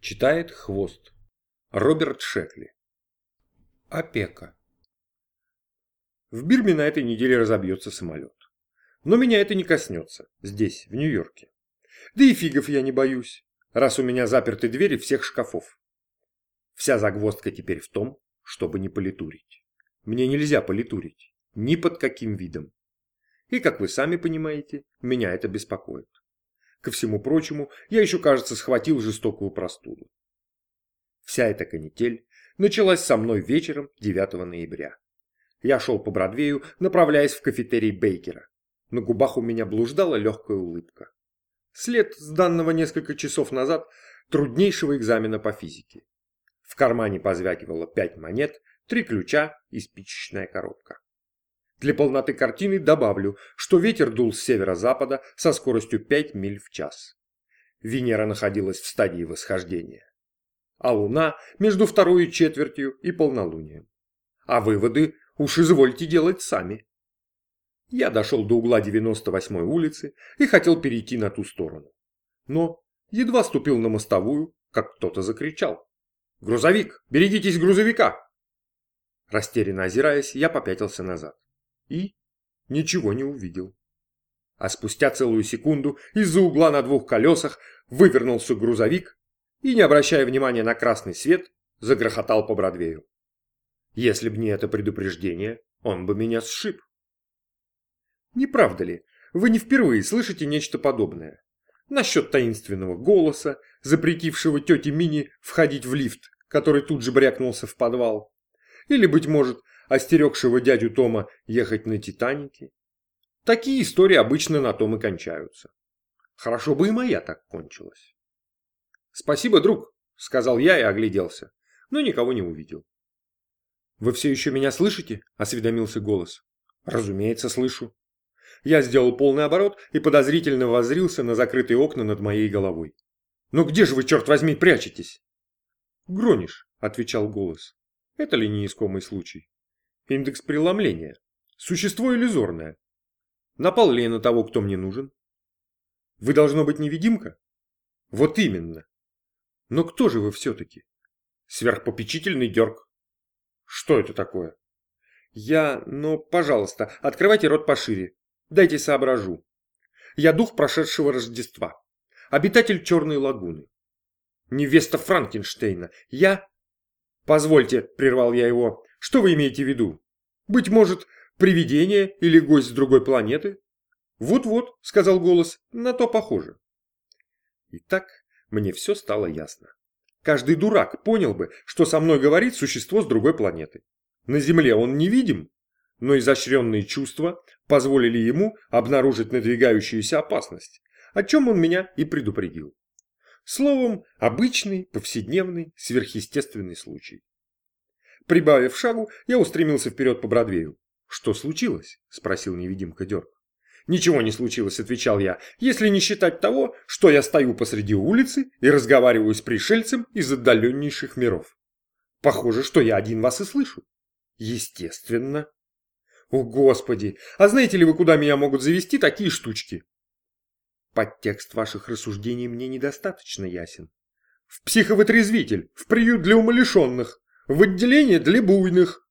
Читает Хвост. Роберт Шекли. Опека. В Бирме на этой неделе разобьется самолет. Но меня это не коснется, здесь, в Нью-Йорке. Да и фигов я не боюсь, раз у меня заперты двери всех шкафов. Вся загвоздка теперь в том, чтобы не политурить. Мне нельзя политурить, ни под каким видом. И, как вы сами понимаете, меня это беспокоит. Ко всему прочему, я еще, кажется, схватил жестокую простуду. Вся эта канитель началась со мной вечером 9 ноября. Я шел по Бродвею, направляясь в кафетерий Бейкера. На губах у меня блуждала легкая улыбка. След с данного несколько часов назад труднейшего экзамена по физике. В кармане позвякивало пять монет, три ключа и спичечная коробка. Для полноты картины добавлю, что ветер дул с северо-запада со скоростью 5 миль в час. Венера находилась в стадии восхождения, а Луна между второй четвертью и полнолунием. А выводы уж извольте делать сами. Я дошел до угла 98-й улицы и хотел перейти на ту сторону. Но едва ступил на мостовую, как кто-то закричал. «Грузовик! Берегитесь грузовика!» Растерянно озираясь, я попятился назад и ничего не увидел. А спустя целую секунду из-за угла на двух колесах вывернулся грузовик и, не обращая внимания на красный свет, загрохотал по Бродвею. Если б не это предупреждение, он бы меня сшиб. Не правда ли, вы не впервые слышите нечто подобное? Насчет таинственного голоса, запретившего тете Мини входить в лифт, который тут же брякнулся в подвал. Или, быть может, остерегшего дядю Тома ехать на Титанике. Такие истории обычно на том и кончаются. Хорошо бы и моя так кончилась. «Спасибо, друг», — сказал я и огляделся, но никого не увидел. «Вы все еще меня слышите?» — осведомился голос. «Разумеется, слышу». Я сделал полный оборот и подозрительно воззрился на закрытые окна над моей головой. «Ну где же вы, черт возьми, прячетесь?» «Гронишь», — отвечал голос. «Это ли не искомый случай?» Индекс преломления. Существо иллюзорное. Напал ли я на того, кто мне нужен? Вы должно быть невидимка? Вот именно. Но кто же вы все-таки? Сверхпопечительный дерг. Что это такое? Я... Ну, пожалуйста, открывайте рот пошире. Дайте соображу. Я дух прошедшего Рождества. Обитатель Черной лагуны. Невеста Франкенштейна. Я... Позвольте, прервал я его, что вы имеете в виду? Быть может, привидение или гость с другой планеты? Вот-вот, сказал голос, на то похоже. Итак, мне все стало ясно. Каждый дурак понял бы, что со мной говорит существо с другой планеты. На Земле он невидим, но изощренные чувства позволили ему обнаружить надвигающуюся опасность, о чем он меня и предупредил. Словом, обычный, повседневный, сверхъестественный случай. Прибавив шагу, я устремился вперед по Бродвею. «Что случилось?» – спросил невидимка Дерг. «Ничего не случилось», – отвечал я, «если не считать того, что я стою посреди улицы и разговариваю с пришельцем из отдаленнейших миров. Похоже, что я один вас и слышу». «Естественно». «О, Господи! А знаете ли вы, куда меня могут завести такие штучки?» Подтекст ваших рассуждений мне недостаточно ясен. В психовытрезвитель, в приют для умалишенных, в отделение для буйных.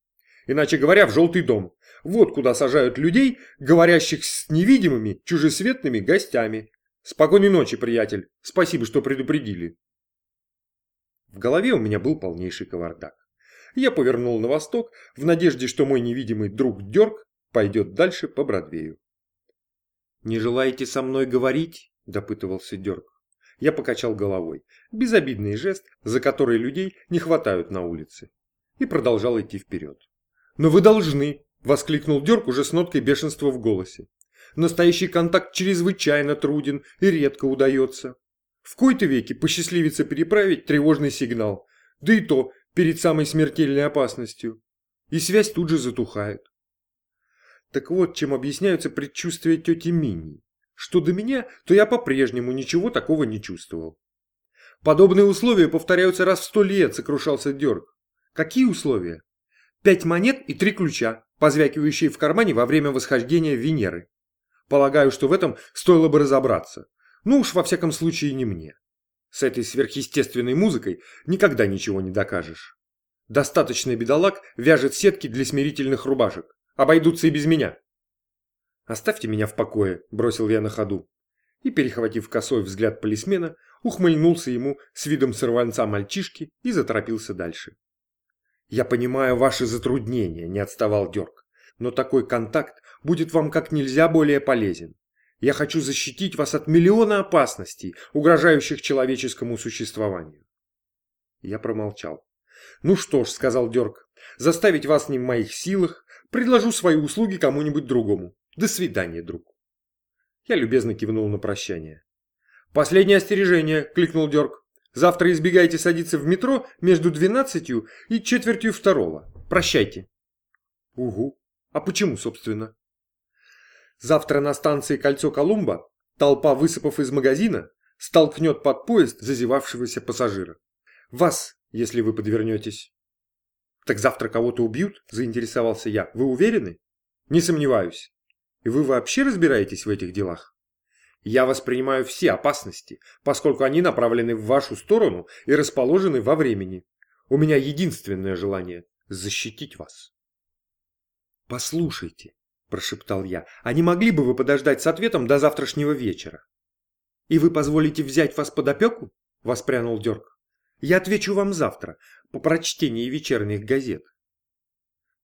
Иначе говоря, в желтый дом. Вот куда сажают людей, говорящих с невидимыми, чужесветными гостями. Спокойной ночи, приятель. Спасибо, что предупредили. В голове у меня был полнейший кавардак. Я повернул на восток, в надежде, что мой невидимый друг Дерг пойдет дальше по Бродвею. «Не желаете со мной говорить?» – допытывался Дерг. Я покачал головой. Безобидный жест, за который людей не хватают на улице. И продолжал идти вперед. «Но вы должны!» – воскликнул Дерг уже с ноткой бешенства в голосе. «Настоящий контакт чрезвычайно труден и редко удается. В кои-то веке посчастливится переправить тревожный сигнал, да и то перед самой смертельной опасностью. И связь тут же затухает. Так вот, чем объясняются предчувствия тети Мини. Что до меня, то я по-прежнему ничего такого не чувствовал. Подобные условия повторяются раз в сто лет, сокрушался Дерг. Какие условия? Пять монет и три ключа, позвякивающие в кармане во время восхождения Венеры. Полагаю, что в этом стоило бы разобраться. Ну уж во всяком случае не мне. С этой сверхъестественной музыкой никогда ничего не докажешь. Достаточно бедолаг вяжет сетки для смирительных рубашек. Обойдутся и без меня. «Оставьте меня в покое», – бросил я на ходу. И, перехватив косой взгляд полисмена, ухмыльнулся ему с видом сорванца мальчишки и заторопился дальше. «Я понимаю ваши затруднения», – не отставал Дерг. «Но такой контакт будет вам как нельзя более полезен. Я хочу защитить вас от миллиона опасностей, угрожающих человеческому существованию». Я промолчал. «Ну что ж», — сказал Дерг, — «заставить вас не в моих силах, предложу свои услуги кому-нибудь другому. До свидания, друг». Я любезно кивнул на прощание. «Последнее остережение», — кликнул Дерг. «Завтра избегайте садиться в метро между двенадцатью и четвертью второго. Прощайте». «Угу. А почему, собственно?» Завтра на станции Кольцо Колумба толпа, высыпав из магазина, столкнет под поезд зазевавшегося пассажира. Вас, если вы подвернетесь. Так завтра кого-то убьют, заинтересовался я. Вы уверены? Не сомневаюсь. И вы вообще разбираетесь в этих делах? Я воспринимаю все опасности, поскольку они направлены в вашу сторону и расположены во времени. У меня единственное желание – защитить вас. Послушайте, – прошептал я. «А не могли бы вы подождать с ответом до завтрашнего вечера?» «И вы позволите взять вас под опеку?» – воспрянул Дерг. «Я отвечу вам завтра, по прочтении вечерних газет».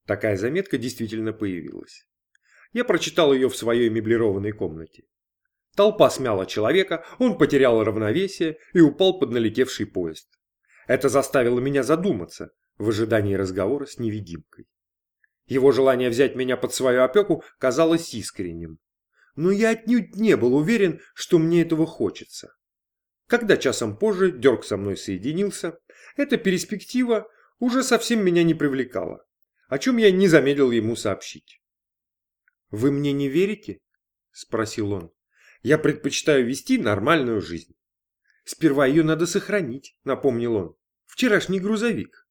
Такая заметка действительно появилась. Я прочитал ее в своей меблированной комнате. Толпа смяла человека, он потерял равновесие и упал под налетевший поезд. Это заставило меня задуматься в ожидании разговора с невидимкой. Его желание взять меня под свою опеку казалось искренним. Но я отнюдь не был уверен, что мне этого хочется. Когда часом позже Дерг со мной соединился, эта перспектива уже совсем меня не привлекала, о чем я не замедлил ему сообщить. «Вы мне не верите?» – спросил он. «Я предпочитаю вести нормальную жизнь». «Сперва ее надо сохранить», – напомнил он. «Вчерашний грузовик».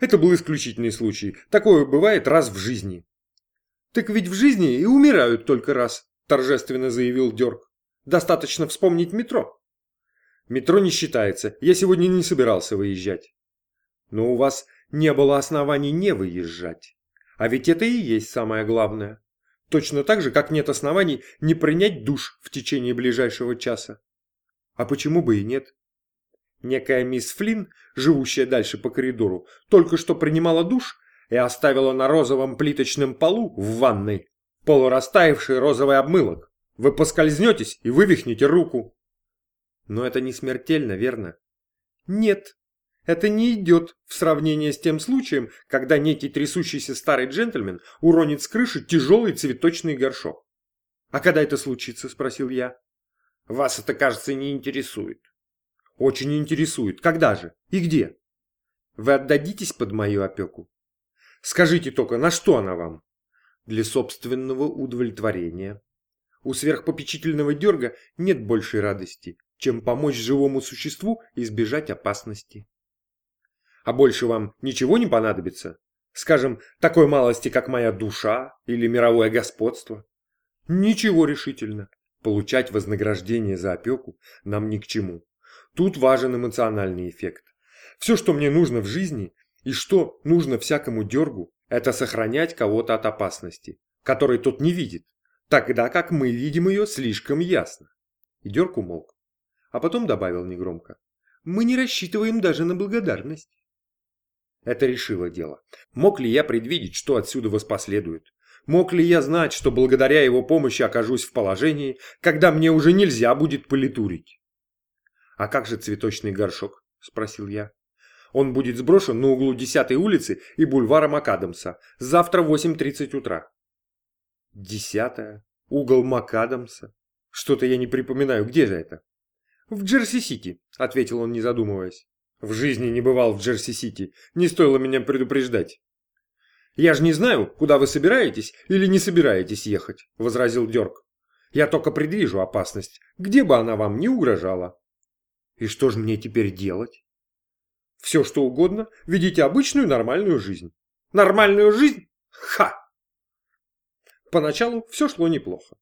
Это был исключительный случай. Такое бывает раз в жизни. Так ведь в жизни и умирают только раз, торжественно заявил Дерг. Достаточно вспомнить метро. Метро не считается. Я сегодня не собирался выезжать. Но у вас не было оснований не выезжать. А ведь это и есть самое главное. Точно так же, как нет оснований не принять душ в течение ближайшего часа. А почему бы и нет? Некая мисс Флинн, живущая дальше по коридору, только что принимала душ и оставила на розовом плиточном полу в ванной полурастаявший розовый обмылок. Вы поскользнетесь и вывихнете руку. Но это не смертельно, верно? Нет, это не идет в сравнение с тем случаем, когда некий трясущийся старый джентльмен уронит с крыши тяжелый цветочный горшок. «А когда это случится?» – спросил я. «Вас это, кажется, не интересует». Очень интересует. Когда же? И где? Вы отдадитесь под мою опеку? Скажите только, на что она вам? Для собственного удовлетворения. У сверхпопечительного дерга нет большей радости, чем помочь живому существу избежать опасности. А больше вам ничего не понадобится? Скажем, такой малости, как моя душа или мировое господство? Ничего решительно. Получать вознаграждение за опеку нам ни к чему. Тут важен эмоциональный эффект. Все, что мне нужно в жизни и что нужно всякому дергу, это сохранять кого-то от опасности, которой тот не видит, тогда как мы видим ее слишком ясно. И дерг умолк, а потом добавил негромко. Мы не рассчитываем даже на благодарность. Это решило дело. Мог ли я предвидеть, что отсюда воспоследует? Мог ли я знать, что благодаря его помощи окажусь в положении, когда мне уже нельзя будет политурить? «А как же цветочный горшок?» – спросил я. «Он будет сброшен на углу 10-й улицы и бульвара Макадамса. Завтра в 8.30 утра». «Десятая? Угол Макадамса? Что-то я не припоминаю. Где же это?» «В Джерси-Сити», – ответил он, не задумываясь. «В жизни не бывал в Джерси-Сити. Не стоило меня предупреждать». «Я же не знаю, куда вы собираетесь или не собираетесь ехать», – возразил Дерг. «Я только предвижу опасность, где бы она вам не угрожала». И что же мне теперь делать? Все что угодно, ведите обычную нормальную жизнь. Нормальную жизнь? Ха! Поначалу все шло неплохо.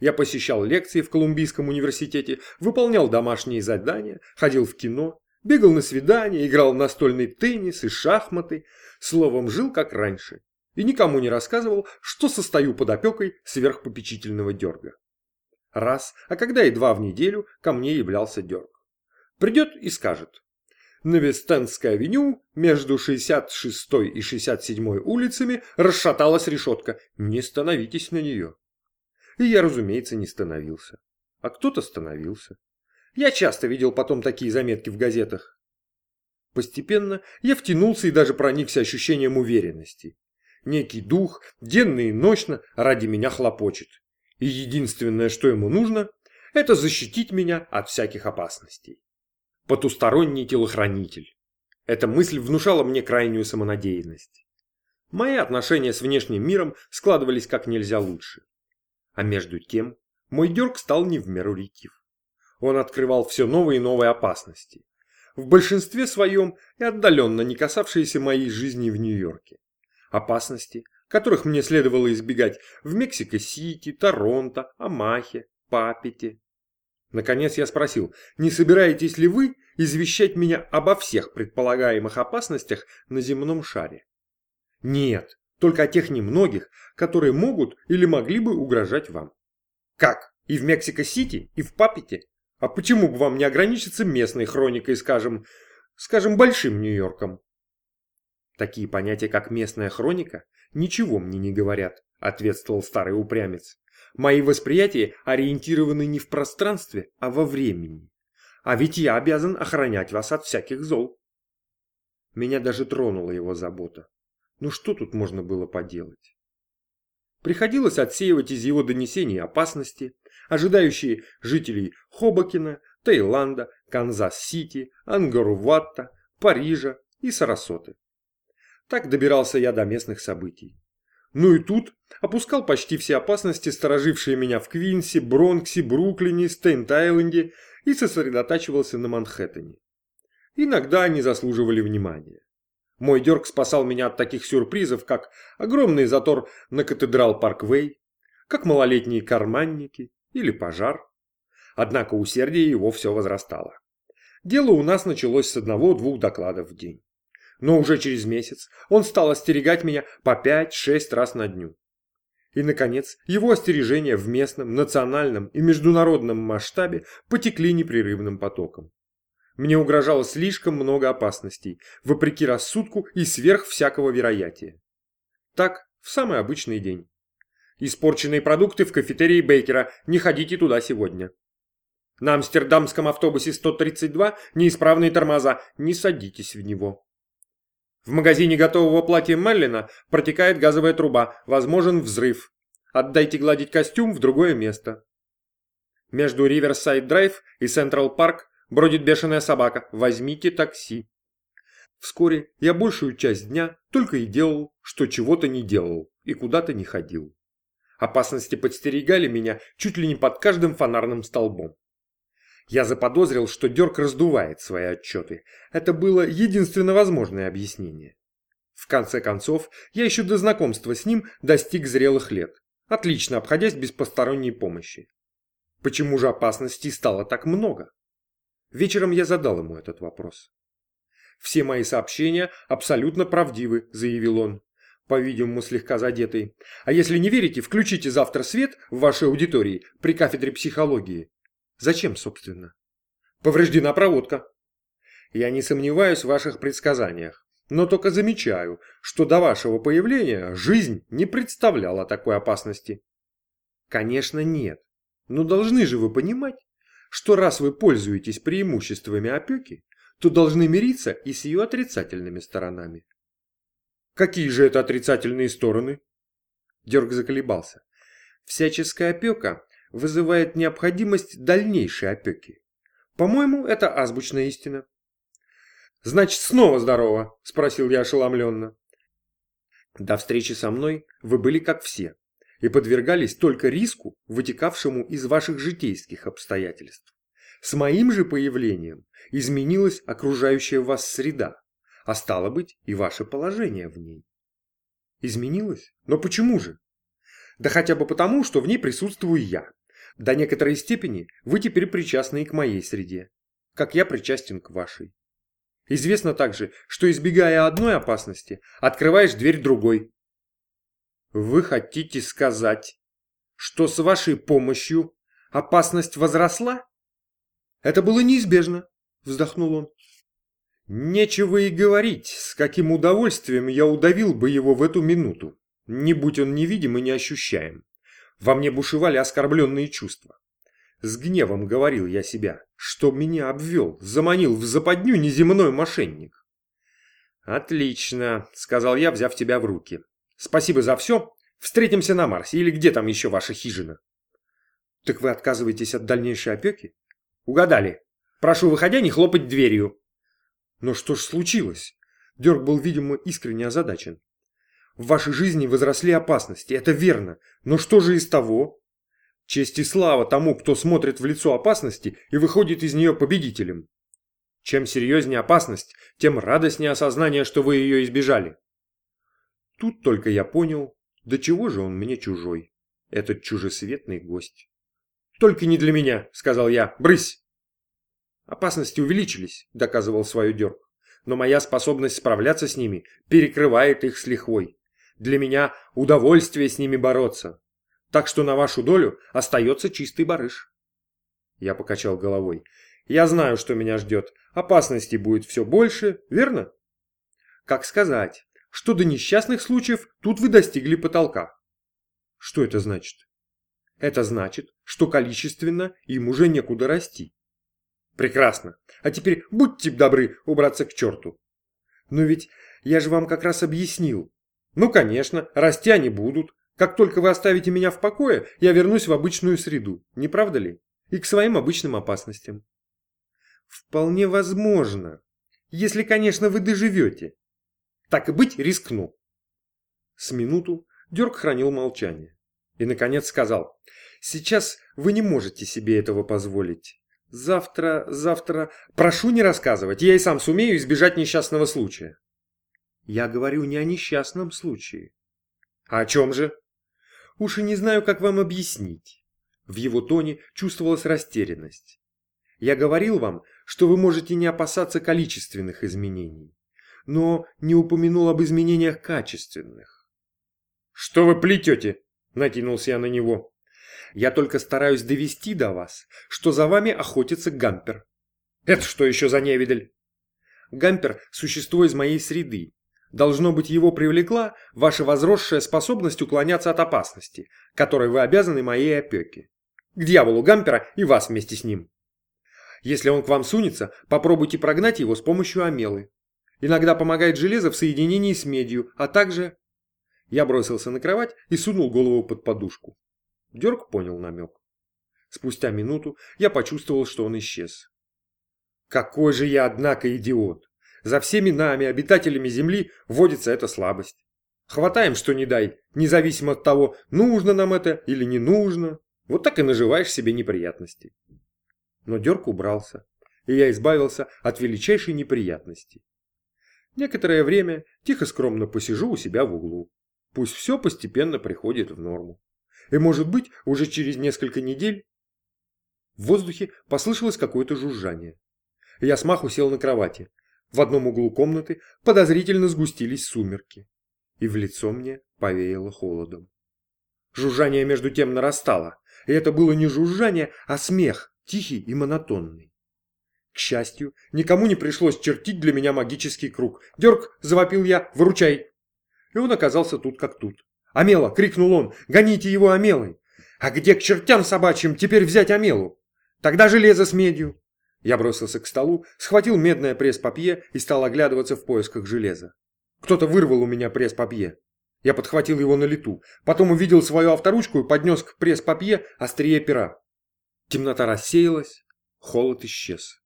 Я посещал лекции в Колумбийском университете, выполнял домашние задания, ходил в кино, бегал на свидания, играл в настольный теннис и шахматы, словом, жил как раньше. И никому не рассказывал, что состою под опекой сверхпопечительного дерга. Раз, а когда и два в неделю ко мне являлся дерг. Придет и скажет. На Вестенской авеню между 66 и 67 улицами расшаталась решетка. Не становитесь на нее. И я, разумеется, не становился. А кто-то становился. Я часто видел потом такие заметки в газетах. Постепенно я втянулся и даже проникся ощущением уверенности. Некий дух, денно и ночно, ради меня хлопочет. И единственное, что ему нужно, это защитить меня от всяких опасностей. Потусторонний телохранитель. Эта мысль внушала мне крайнюю самонадеянность. Мои отношения с внешним миром складывались как нельзя лучше. А между тем, мой дерг стал не в меру ретив. Он открывал все новые и новые опасности. В большинстве своем и отдаленно не касавшиеся моей жизни в Нью-Йорке. Опасности, которых мне следовало избегать в Мексико-Сити, Торонто, Амахе, Папете. Наконец я спросил, не собираетесь ли вы извещать меня обо всех предполагаемых опасностях на земном шаре? Нет, только о тех немногих, которые могут или могли бы угрожать вам. Как? И в Мексико-Сити, и в Папете? А почему бы вам не ограничиться местной хроникой, скажем, скажем, Большим Нью-Йорком? Такие понятия, как местная хроника, ничего мне не говорят, ответствовал старый упрямец. Мои восприятия ориентированы не в пространстве, а во времени. А ведь я обязан охранять вас от всяких зол. Меня даже тронула его забота. Ну что тут можно было поделать? Приходилось отсеивать из его донесений опасности, ожидающие жителей Хобокена, Таиланда, Канзас-Сити, Ангкор-Вата, Парижа и Сарасоты. Так добирался я до местных событий. Ну и тут опускал почти все опасности, сторожившие меня в Квинсе, Бронксе, Бруклине, Стейтен-Айленде и сосредотачивался на Манхэттене. Иногда они заслуживали внимания. Мой дерг спасал меня от таких сюрпризов, как огромный затор на катедрал Парквей, как малолетние карманники или пожар. Однако усердие его все возрастало. Дело у нас началось с одного-двух докладов в день. Но уже через месяц он стал остерегать меня по пять-шесть раз на дню. И, наконец, его остережения в местном, национальном и международном масштабе потекли непрерывным потоком. Мне угрожало слишком много опасностей, вопреки рассудку и сверх всякого вероятия. Так, в самый обычный день. Испорченные продукты в кафетерии Бейкера, не ходите туда сегодня. На амстердамском автобусе 132 неисправные тормоза, не садитесь в него. В магазине готового платья Меллина протекает газовая труба, возможен взрыв. Отдайте гладить костюм в другое место. Между Риверсайд Драйв и Централ Парк Бродит бешеная собака. Возьмите такси. Вскоре я большую часть дня только и делал, что чего-то не делал и куда-то не ходил. Опасности подстерегали меня чуть ли не под каждым фонарным столбом. Я заподозрил, что Дерк раздувает свои отчеты. Это было единственно возможное объяснение. В конце концов, я еще до знакомства с ним достиг зрелых лет, отлично обходясь без посторонней помощи. Почему же опасностей стало так много? Вечером я задал ему этот вопрос. «Все мои сообщения абсолютно правдивы», – заявил он, по-видимому слегка задетый. «А если не верите, включите завтра свет в вашей аудитории при кафедре психологии». «Зачем, собственно?» «Повреждена проводка». «Я не сомневаюсь в ваших предсказаниях, но только замечаю, что до вашего появления жизнь не представляла такой опасности». «Конечно нет, но должны же вы понимать, что раз вы пользуетесь преимуществами опеки, то должны мириться и с ее отрицательными сторонами. Какие же это отрицательные стороны? Дерг заколебался. Всяческая опека вызывает необходимость дальнейшей опеки. По-моему, это азбучная истина. «Значит, снова здорово?» – спросил я ошеломленно. До встречи со мной вы были как все, и подвергались только риску, вытекавшему из ваших житейских обстоятельств. С моим же появлением изменилась окружающая вас среда, а стало быть и ваше положение в ней. Изменилось? Но почему же? Да хотя бы потому, что в ней присутствую я. До некоторой степени вы теперь причастны и к моей среде, как я причастен к вашей. Известно также, что избегая одной опасности, открываешь дверь другой. Вы хотите сказать, что с вашей помощью опасность возросла? Это было неизбежно, вздохнул он. Нечего и говорить, с каким удовольствием я удавил бы его в эту минуту, не будь он невидим и неощущаем. Во мне бушевали оскорбленные чувства. С гневом говорил я себя, что меня обвел, заманил в западню неземной мошенник. «Отлично», — сказал я, взяв тебя в руки. «Спасибо за все. Встретимся на Марсе или где там еще ваша хижина?» «Так вы отказываетесь от дальнейшей опеки?» «Угадали. Прошу, выходя, не хлопать дверью». «Но что ж случилось?» Дерг был, видимо, искренне озадачен. В вашей жизни возросли опасности, это верно. Но что же из того? Честь и слава тому, кто смотрит в лицо опасности и выходит из нее победителем. Чем серьезнее опасность, тем радостнее осознание, что вы ее избежали. Тут только я понял, до чего же он мне чужой, этот чужесветный гость. «Только не для меня», — сказал я, — «брысь!» Опасности увеличились, доказывал свою дерг, но моя способность справляться с ними перекрывает их с лихвой. Для меня удовольствие с ними бороться. Так что на вашу долю остается чистый барыш. Я покачал головой. Я знаю, что меня ждет. Опасностей будет все больше, верно? Как сказать, что до несчастных случаев тут вы достигли потолка. Что это значит? Это значит, что количественно им уже некуда расти. Прекрасно. А теперь будьте добры убраться к черту. Но ведь я же вам как раз объяснил, ну, конечно, расти они будут. Как только вы оставите меня в покое, я вернусь в обычную среду, не правда ли? И к своим обычным опасностям. Вполне возможно. Если, конечно, вы доживете. Так и быть, рискну. С минуту Дерг хранил молчание. И, наконец, сказал. Сейчас вы не можете себе этого позволить. Завтра, завтра... Прошу не рассказывать, я и сам сумею избежать несчастного случая. Я говорю не о несчастном случае. А о чем же? Уж и не знаю, как вам объяснить. В его тоне чувствовалась растерянность. Я говорил вам, что вы можете не опасаться количественных изменений, но не упомянул об изменениях качественных. «Что вы плетете?» – накинулся я на него. «Я только стараюсь довести до вас, что за вами охотится Гампер». «Это что еще за невидаль?» «Гампер – существо из моей среды, Должно быть, его привлекла ваша возросшая способность уклоняться от опасности, которой вы обязаны моей опеке. К дьяволу Гампера и вас вместе с ним. Если он к вам сунется, попробуйте прогнать его с помощью амелы. Иногда помогает железо в соединении с медью, а также... Я бросился на кровать и сунул голову под подушку. Дерг понял намек. Спустя минуту я почувствовал, что он исчез. Какой же я, однако, идиот! За всеми нами, обитателями Земли, вводится эта слабость. Хватаем, что не дай, независимо от того, нужно нам это или не нужно. Вот так и наживаешь себе неприятности. Но дерг убрался, и я избавился от величайшей неприятности. Некоторое время тихо-скромно посижу у себя в углу. Пусть все постепенно приходит в норму. И, может быть, уже через несколько недель... В воздухе послышалось какое-то жужжание. Я смаху сел на кровати, в одном углу комнаты подозрительно сгустились сумерки, и в лицо мне повеяло холодом. Жужжание между тем нарастало, и это было не жужжание, а смех, тихий и монотонный. К счастью, никому не пришлось чертить для меня магический круг. «Дерг!» – завопил я. «Выручай!» И он оказался тут как тут. «Амела!» – крикнул он. «Гоните его Амелой!» «А где к чертям собачьим теперь взять Амелу?» «Тогда железо с медью!» Я бросился к столу, схватил медное пресс-папье и стал оглядываться в поисках железа. Кто-то вырвал у меня пресс-папье. Я подхватил его на лету, потом увидел свою авторучку и поднес к пресс-папье острие пера. Темнота рассеялась, холод исчез.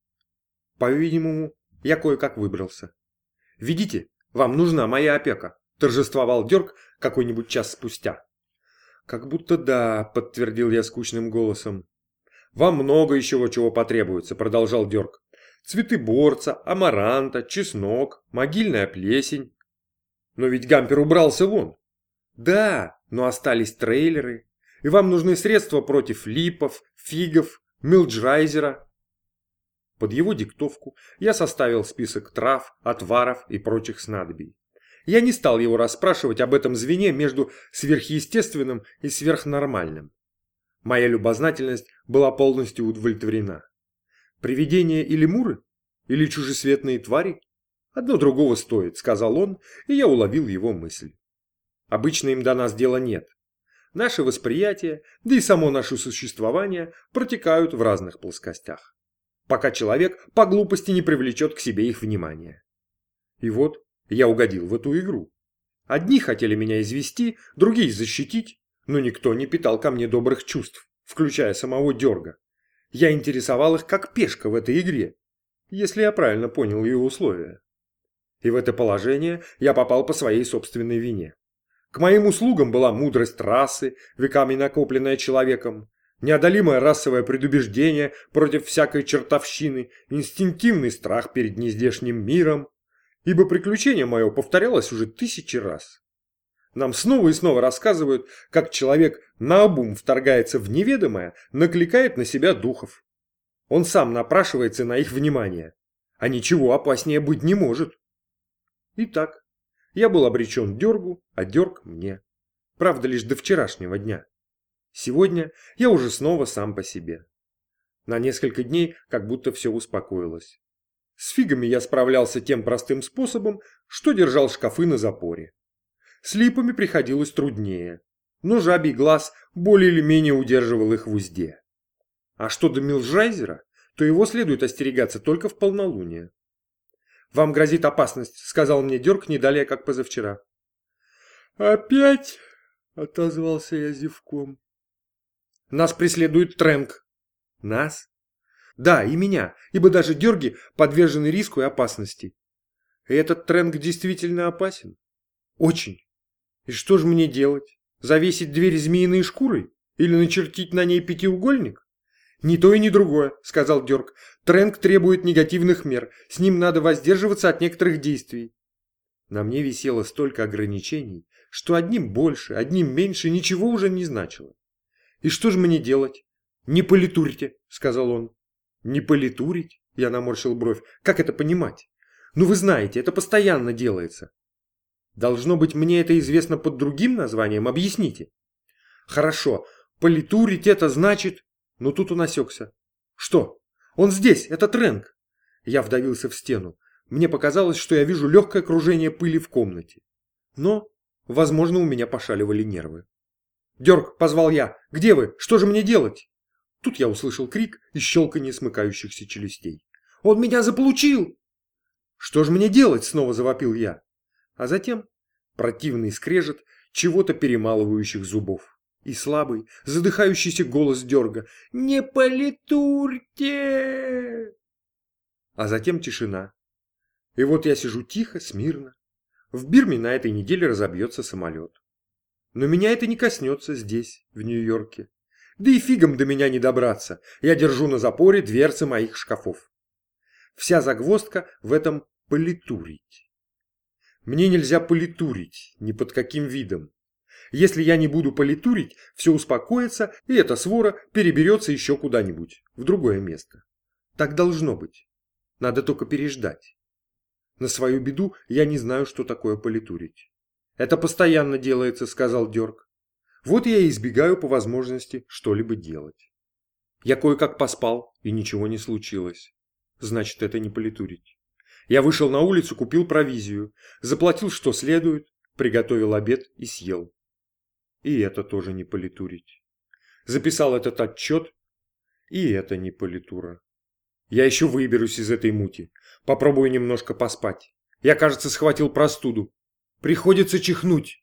По-видимому, я кое-как выбрался. «Видите, вам нужна моя опека», – торжествовал Дерг какой-нибудь час спустя. «Как будто да», – подтвердил я скучным голосом. «Вам много еще чего потребуется», – продолжал Дерг. «Цветы борца, амаранта, чеснок, могильная плесень». «Но ведь Гампер убрался вон». «Да, но остались трейлеры. И вам нужны средства против липов, фигов, милджрайзера. Под его диктовку я составил список трав, отваров и прочих снадобий. Я не стал его расспрашивать об этом звене между сверхъестественным и сверхнормальным. Моя любознательность была полностью удовлетворена. Привидения или муры? Или чужесветные твари? Одно другого стоит, сказал он, и я уловил его мысль. Обычно им до нас дела нет. Наше восприятие, да и само наше существование протекают в разных плоскостях. Пока человек по глупости не привлечет к себе их внимание. И вот я угодил в эту игру. Одни хотели меня извести, другие защитить, но никто не питал ко мне добрых чувств, включая самого Дерга. Я интересовал их как пешка в этой игре, если я правильно понял ее условия. И в это положение я попал по своей собственной вине. К моим услугам была мудрость расы, веками накопленная человеком, неодолимое расовое предубеждение против всякой чертовщины, инстинктивный страх перед нездешним миром, ибо приключение мое повторялось уже тысячи раз. Нам снова и снова рассказывают, как человек наобум вторгается в неведомое, накликает на себя духов. Он сам напрашивается на их внимание, а ничего опаснее быть не может. Итак, я был обречен дергу, а дерг мне. Правда, лишь до вчерашнего дня. Сегодня я уже снова сам по себе. На несколько дней как будто все успокоилось. С фигами я справлялся тем простым способом, что держал шкафы на запоре. С липами приходилось труднее, но жабий глаз более или менее удерживал их в узде. А что до Милжайзера, то его следует остерегаться только в полнолуние. «Вам грозит опасность», — сказал мне Дерк не далее, как позавчера. «Опять?» — отозвался я зевком. «Нас преследует Трэнк». «Нас?» «Да, и меня, ибо даже Дерги подвержены риску и опасности». И этот Трэнк действительно опасен? Очень. И что же мне делать? Завесить дверь змеиной шкурой? Или начертить на ней пятиугольник? «Ни то и ни другое», — сказал Дерг. «Трэнк требует негативных мер. С ним надо воздерживаться от некоторых действий». На мне висело столько ограничений, что одним больше, одним меньше ничего уже не значило. «И что же мне делать?» «Не политурите», — сказал он. «Не политурить?» — я наморщил бровь. «Как это понимать?» «Ну вы знаете, это постоянно делается. Должно быть, мне это известно под другим названием, объясните. Хорошо, политурить это значит... Но тут он осекся. Что? Он здесь, это Трэнк. Я вдавился в стену. Мне показалось, что я вижу легкое кружение пыли в комнате. Но, возможно, у меня пошаливали нервы. «Дерг!» – позвал я. «Где вы? Что же мне делать?» Тут я услышал крик и щелканье смыкающихся челюстей. «Он меня заполучил!» «Что же мне делать?» – снова завопил я а затем противный скрежет чего-то перемалывающих зубов и слабый, задыхающийся голос дерга «Не политурьте!» А затем тишина. И вот я сижу тихо, смирно. В Бирме на этой неделе разобьется самолет. Но меня это не коснется здесь, в Нью-Йорке. Да и фигом до меня не добраться. Я держу на запоре дверцы моих шкафов. Вся загвоздка в этом политурить. Мне нельзя политурить, ни под каким видом. Если я не буду политурить, все успокоится, и эта свора переберется еще куда-нибудь, в другое место. Так должно быть. Надо только переждать. На свою беду я не знаю, что такое политурить. Это постоянно делается, сказал Дерг. Вот я и избегаю по возможности что-либо делать. Я кое-как поспал, и ничего не случилось. Значит, это не политурить. Я вышел на улицу, купил провизию, заплатил что следует, приготовил обед и съел. И это тоже не политурить. Записал этот отчет, и это не политура. Я еще выберусь из этой мути. Попробую немножко поспать. Я, кажется, схватил простуду. Приходится чихнуть.